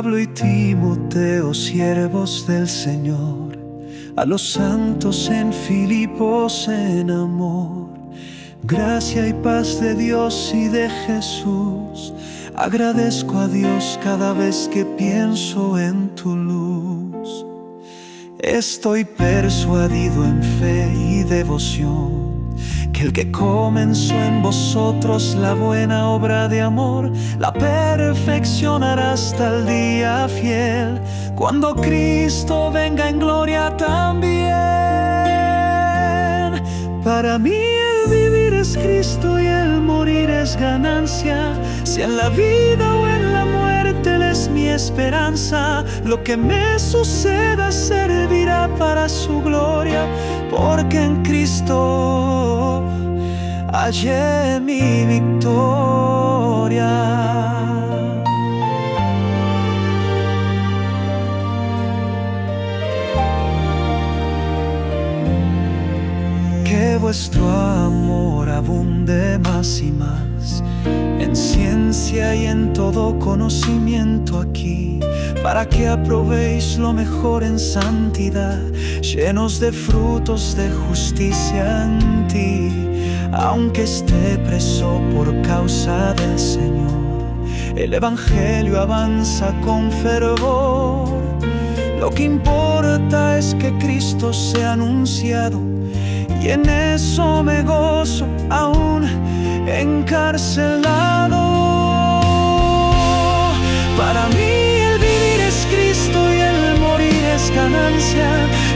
Pablo y Timoteo, siervos del Señor, a los santos en Filipos en amor, gracia y paz de Dios y de Jesús. Agradezco a Dios cada vez que pienso en tu luz. Estoy persuadido en fe y devoción el que comenzó en vosotros la buena obra de amor, la perfeccionará hasta el día fiel, cuando Cristo venga en gloria también. Para mí el vivir es Cristo y el morir es ganancia, si en la vida o en la muerte Él es mi esperanza, lo que me suceda servirá para su gloria, porque en Cristo hallé mi victoria. Que vuestro amor abunde más y más en ciencia y en todo conocimiento aquí, para que aprobéis lo mejor en santidad, llenos de frutos de justicia en ti aunque esté preso por causa del Señor. El Evangelio avanza con fervor. Lo que importa es que Cristo sea anunciado y en eso me gozo aún encarcelado.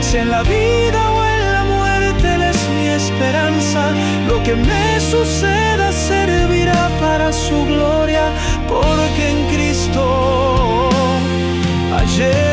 Si en la vida esperanza, lo que me suceda servirá para su gloria, porque en Cristo hallé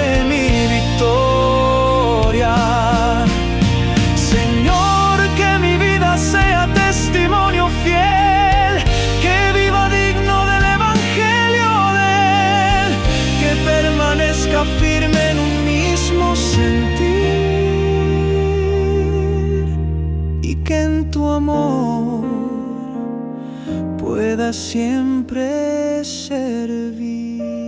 pueda siempre servir.